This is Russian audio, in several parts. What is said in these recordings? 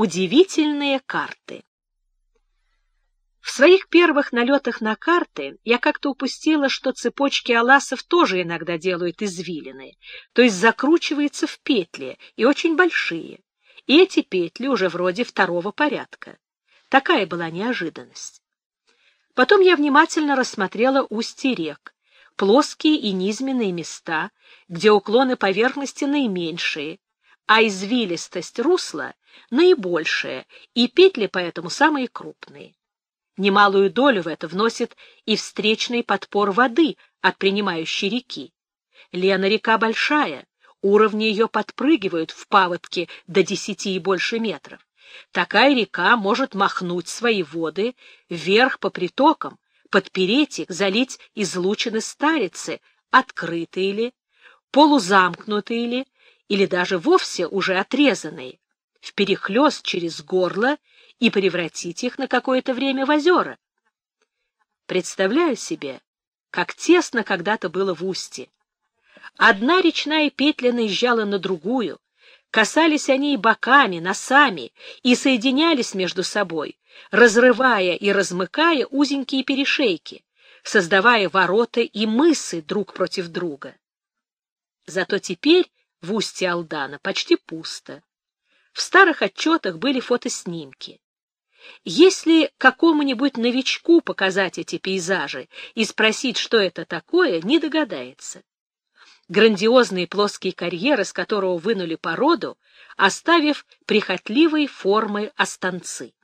Удивительные карты. В своих первых налетах на карты я как-то упустила, что цепочки аласов тоже иногда делают извилины, то есть закручиваются в петли, и очень большие. И эти петли уже вроде второго порядка. Такая была неожиданность. Потом я внимательно рассмотрела устья рек, плоские и низменные места, где уклоны поверхности наименьшие, а извилистость русла наибольшая, и петли поэтому самые крупные. Немалую долю в это вносит и встречный подпор воды от принимающей реки. Лена река большая, уровни ее подпрыгивают в паводке до десяти и больше метров. Такая река может махнуть свои воды вверх по притокам, подпереть их, залить излучины старицы, открытые ли, полузамкнутые ли, или даже вовсе уже отрезанные, в перехлёст через горло и превратить их на какое-то время в озера. Представляю себе, как тесно когда-то было в устье. Одна речная петля наезжала на другую, касались они и боками, носами, и соединялись между собой, разрывая и размыкая узенькие перешейки, создавая ворота и мысы друг против друга. Зато теперь в устье Алдана почти пусто. В старых отчетах были фотоснимки. Если какому-нибудь новичку показать эти пейзажи и спросить, что это такое, не догадается. Грандиозный плоский карьер, из которого вынули породу, оставив прихотливые формы останцы.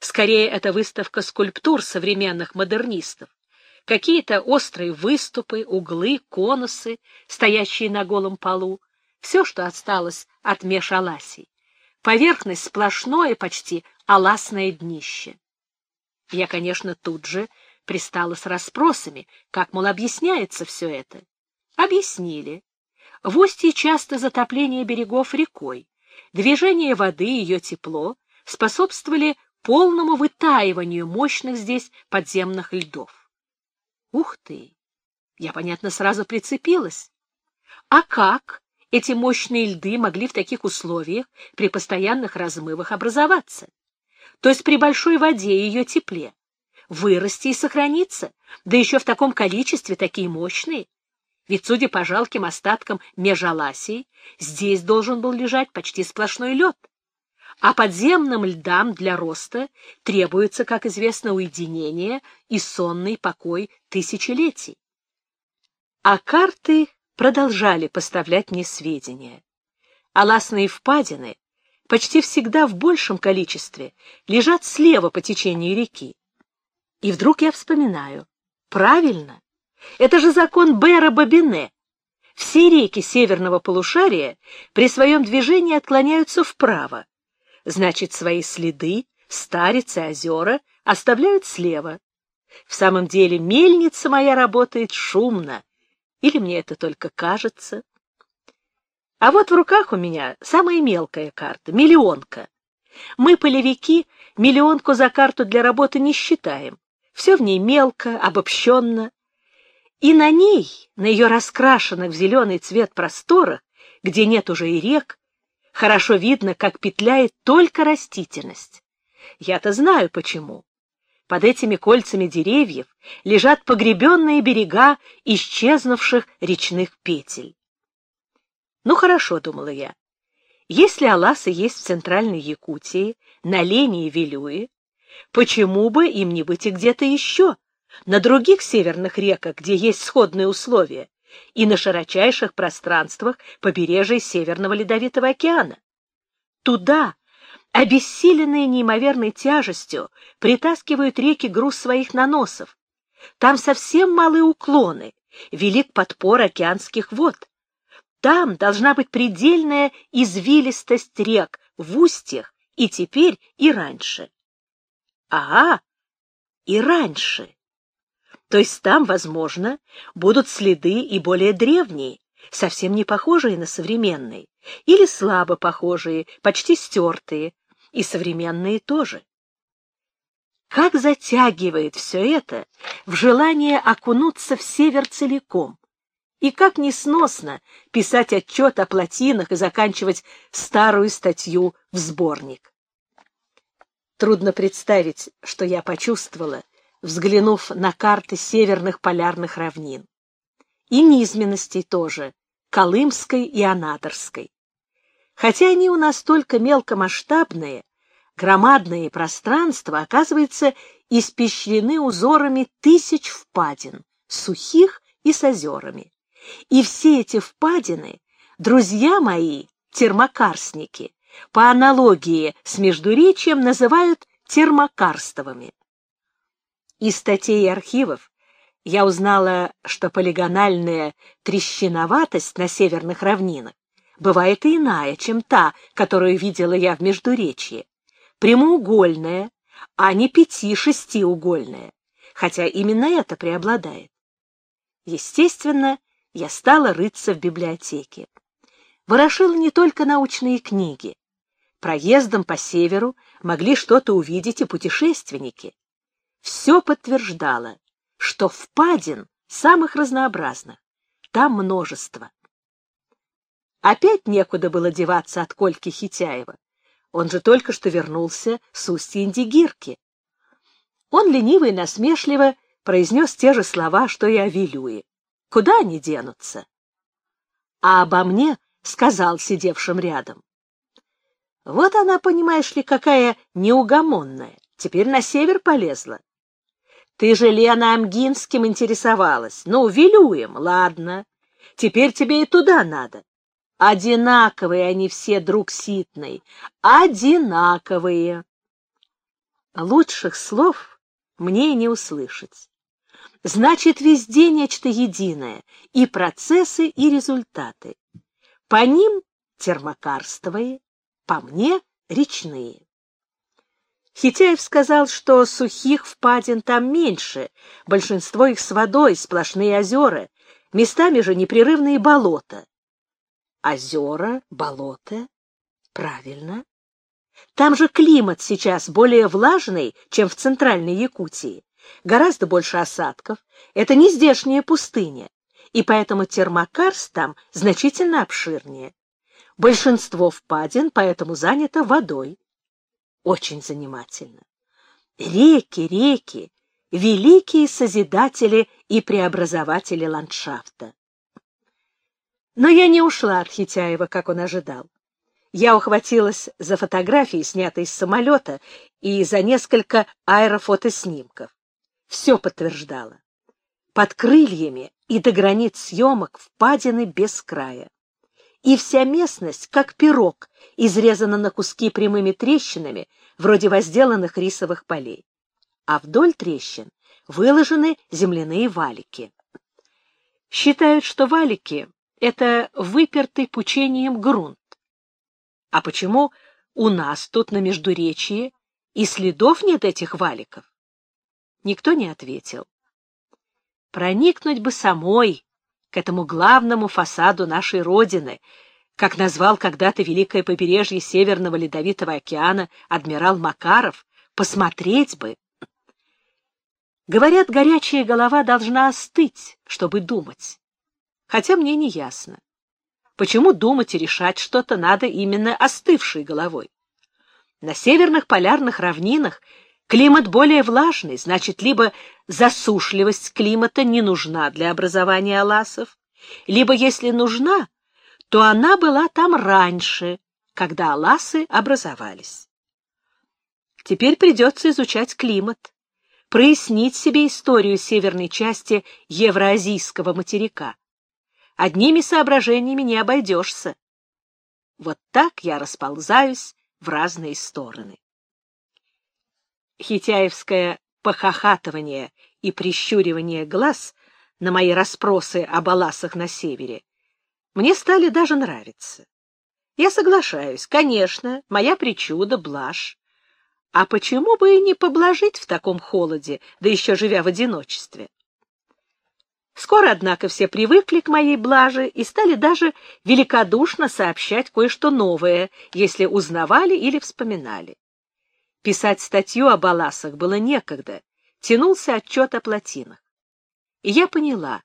Скорее, это выставка скульптур современных модернистов, какие-то острые выступы, углы, конусы, стоящие на голом полу, все, что осталось от межаласий. Поверхность сплошное, почти аласное днище. Я, конечно, тут же пристала с расспросами, как, мол, объясняется все это. Объяснили. В устье часто затопление берегов рекой, движение воды и ее тепло способствовали полному вытаиванию мощных здесь подземных льдов. Ух ты! Я, понятно, сразу прицепилась. А как эти мощные льды могли в таких условиях при постоянных размывах образоваться? То есть при большой воде и ее тепле? Вырасти и сохраниться? Да еще в таком количестве такие мощные? Ведь, судя по жалким остаткам межаласий, здесь должен был лежать почти сплошной лед а подземным льдам для роста требуется, как известно, уединение и сонный покой тысячелетий. А карты продолжали поставлять мне сведения. Аласные впадины почти всегда в большем количестве лежат слева по течению реки. И вдруг я вспоминаю. Правильно, это же закон Бера-Бабине. Все реки северного полушария при своем движении отклоняются вправо, значит, свои следы, старицы, озера оставляют слева. В самом деле мельница моя работает шумно, или мне это только кажется? А вот в руках у меня самая мелкая карта — миллионка. Мы, полевики, миллионку за карту для работы не считаем. Все в ней мелко, обобщенно. И на ней, на ее раскрашенных в зеленый цвет просторах, где нет уже и рек, Хорошо видно, как петляет только растительность. Я-то знаю почему. Под этими кольцами деревьев лежат погребенные берега исчезнувших речных петель. Ну хорошо, думала я. Если Аласы есть в Центральной Якутии, на Лене и Вилюе, почему бы им не быть и где-то еще, на других северных реках, где есть сходные условия? И на широчайших пространствах побережья Северного Ледовитого океана. Туда, обессиленные неимоверной тяжестью, притаскивают реки груз своих наносов. Там совсем малые уклоны, велик подпор океанских вод. Там должна быть предельная извилистость рек в устьях и теперь, и раньше. Ага, и раньше. То есть там, возможно, будут следы и более древние, совсем не похожие на современные, или слабо похожие, почти стертые, и современные тоже. Как затягивает все это в желание окунуться в север целиком, и как несносно писать отчет о плотинах и заканчивать старую статью в сборник. Трудно представить, что я почувствовала, взглянув на карты северных полярных равнин. И низменностей тоже, Колымской и Анадырской. Хотя они у нас только мелкомасштабные, громадные пространства, оказывается, испещрены узорами тысяч впадин, сухих и с озерами. И все эти впадины, друзья мои, термокарстники, по аналогии с Междуречием называют термокарстовыми. Из статей и архивов я узнала, что полигональная трещиноватость на северных равнинах бывает и иная, чем та, которую видела я в Междуречье. Прямоугольная, а не пяти-шестиугольная, хотя именно это преобладает. Естественно, я стала рыться в библиотеке. Ворошила не только научные книги. Проездом по северу могли что-то увидеть и путешественники. Все подтверждало, что впадин самых разнообразных, там множество. Опять некуда было деваться от Кольки Хитяева. Он же только что вернулся с устья Индигирки. Он лениво и насмешливо произнес те же слова, что и о Вилюе. Куда они денутся? А обо мне сказал сидевшим рядом. Вот она, понимаешь ли, какая неугомонная. Теперь на север полезла. Ты же Лена Амгинским интересовалась. Ну, Вилюем, ладно. Теперь тебе и туда надо. Одинаковые они все, друг Ситный, одинаковые. Лучших слов мне не услышать. Значит, везде нечто единое, и процессы, и результаты. По ним термокарстовые, по мне речные. Хитяев сказал, что сухих впадин там меньше, большинство их с водой, сплошные озера, местами же непрерывные болота. Озера, болота? Правильно. Там же климат сейчас более влажный, чем в центральной Якутии. Гораздо больше осадков. Это не здешняя пустыня. И поэтому термокарст там значительно обширнее. Большинство впадин поэтому занято водой очень занимательно. Реки, реки, великие созидатели и преобразователи ландшафта. Но я не ушла от Хитяева, как он ожидал. Я ухватилась за фотографии, снятые с самолета, и за несколько аэрофотоснимков. Все подтверждало. Под крыльями и до границ съемок впадины без края и вся местность, как пирог, изрезана на куски прямыми трещинами, вроде возделанных рисовых полей. А вдоль трещин выложены земляные валики. Считают, что валики — это выпертый пучением грунт. А почему у нас тут на Междуречье и следов нет этих валиков? Никто не ответил. Проникнуть бы самой к этому главному фасаду нашей Родины, как назвал когда-то великое побережье Северного Ледовитого океана адмирал Макаров, посмотреть бы. Говорят, горячая голова должна остыть, чтобы думать. Хотя мне не ясно, почему думать и решать что-то надо именно остывшей головой. На северных полярных равнинах Климат более влажный, значит, либо засушливость климата не нужна для образования аласов, либо, если нужна, то она была там раньше, когда аласы образовались. Теперь придется изучать климат, прояснить себе историю северной части евроазийского материка. Одними соображениями не обойдешься. Вот так я расползаюсь в разные стороны хитяевское похохатывание и прищуривание глаз на мои расспросы о баласах на севере мне стали даже нравиться. Я соглашаюсь, конечно, моя причуда — блажь. А почему бы и не поблажить в таком холоде, да еще живя в одиночестве? Скоро, однако, все привыкли к моей блаже и стали даже великодушно сообщать кое-что новое, если узнавали или вспоминали. Писать статью о баласах было некогда, тянулся отчет о плотинах. И я поняла,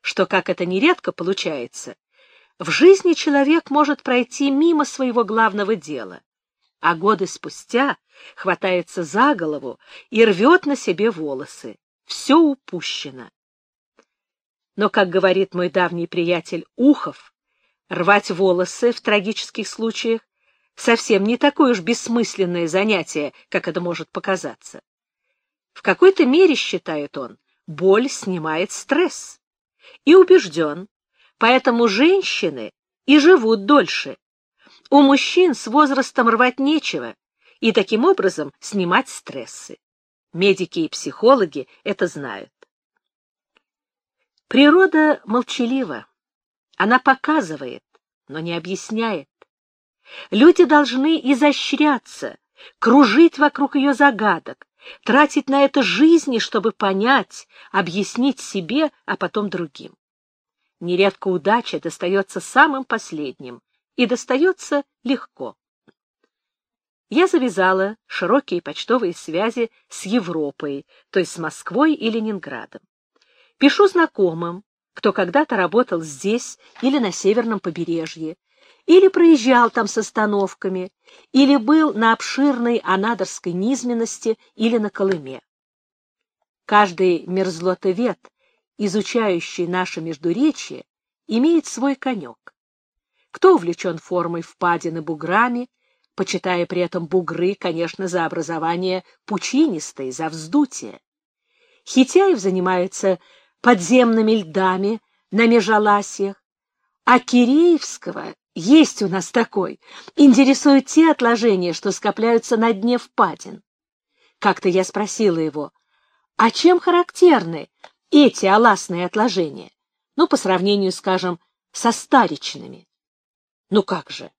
что, как это нередко получается, в жизни человек может пройти мимо своего главного дела, а годы спустя хватается за голову и рвет на себе волосы. Все упущено. Но, как говорит мой давний приятель Ухов, рвать волосы в трагических случаях совсем не такое уж бессмысленное занятие, как это может показаться. В какой-то мере, считает он, боль снимает стресс. И убежден, поэтому женщины и живут дольше. У мужчин с возрастом рвать нечего, и таким образом снимать стрессы. Медики и психологи это знают. Природа молчалива. Она показывает, но не объясняет. Люди должны изощряться, кружить вокруг ее загадок, тратить на это жизни, чтобы понять, объяснить себе, а потом другим. Нередко удача достается самым последним, и достается легко. Я завязала широкие почтовые связи с Европой, то есть с Москвой и Ленинградом. Пишу знакомым, кто когда-то работал здесь или на северном побережье, или проезжал там с остановками, или был на обширной анадырской низменности или на Колыме. Каждый мерзлотовед, изучающий наше междуречие, имеет свой конек. Кто увлечен формой впадины буграми, почитая при этом бугры, конечно, за образование пучинистой, за вздутие. Хитяев занимается подземными льдами на межаласьях, а Киреевского есть у нас такой, интересуют те отложения, что скопляются на дне впадин. Как-то я спросила его, а чем характерны эти аласные отложения? Ну, по сравнению, скажем, со старичными. Ну как же,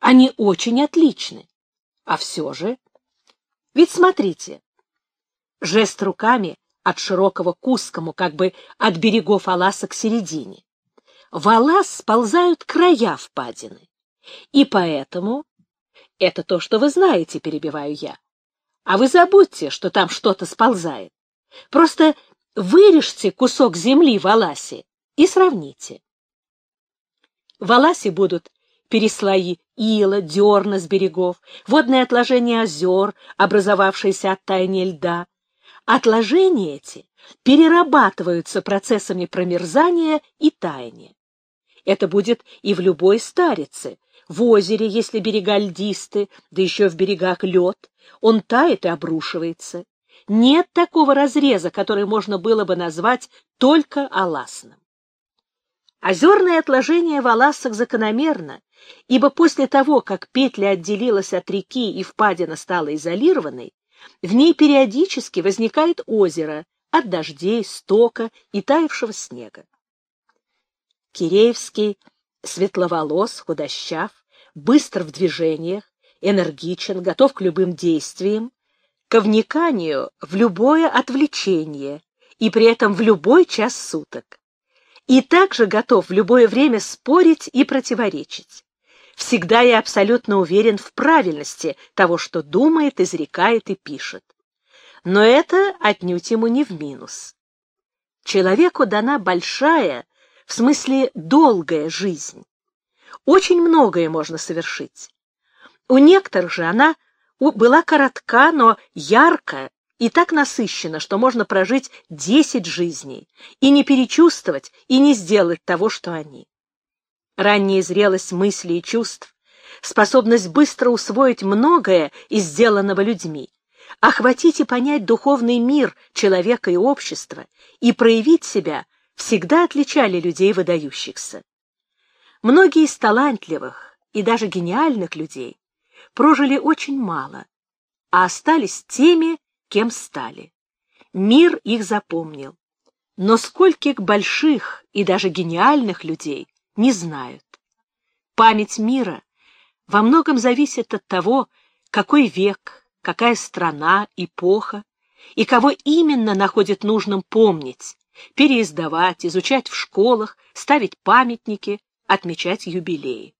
они очень отличны. А все же... Ведь смотрите, жест руками от широкого к узкому, как бы от берегов Аласа к середине. В Алас сползают края впадины. И поэтому... Это то, что вы знаете, перебиваю я. А вы забудьте, что там что-то сползает. Просто вырежьте кусок земли в Аласе и сравните. В Аласе будут переслои ила, дерна с берегов, водные отложения озер, образовавшиеся от таяния льда, Отложения эти перерабатываются процессами промерзания и таяния. Это будет и в любой старице, в озере, если берега льдисты, да еще в берегах лед, он тает и обрушивается. Нет такого разреза, который можно было бы назвать только аласным. Озерное отложение в Аласах закономерно, ибо после того, как петля отделилась от реки и впадина стала изолированной, в ней периодически возникает озеро от дождей, стока и таявшего снега. Киреевский светловолос, худощав, быстр в движениях, энергичен, готов к любым действиям, к вниканию в любое отвлечение и при этом в любой час суток. И также готов в любое время спорить и противоречить всегда я абсолютно уверен в правильности того, что думает, изрекает и пишет. Но это отнюдь ему не в минус. Человеку дана большая, в смысле долгая жизнь. Очень многое можно совершить. У некоторых же она была коротка, но яркая и так насыщена, что можно прожить десять жизней и не перечувствовать, и не сделать того, что они ранняя зрелость мыслей и чувств, способность быстро усвоить многое из сделанного людьми, охватить и понять духовный мир человека и общества и проявить себя всегда отличали людей выдающихся. Многие из талантливых и даже гениальных людей прожили очень мало, а остались теми, кем стали. Мир их запомнил. Но скольких больших и даже гениальных людей не знают. Память мира во многом зависит от того, какой век, какая страна, эпоха, и кого именно находит нужным помнить, переиздавать, изучать в школах, ставить памятники, отмечать юбилеи.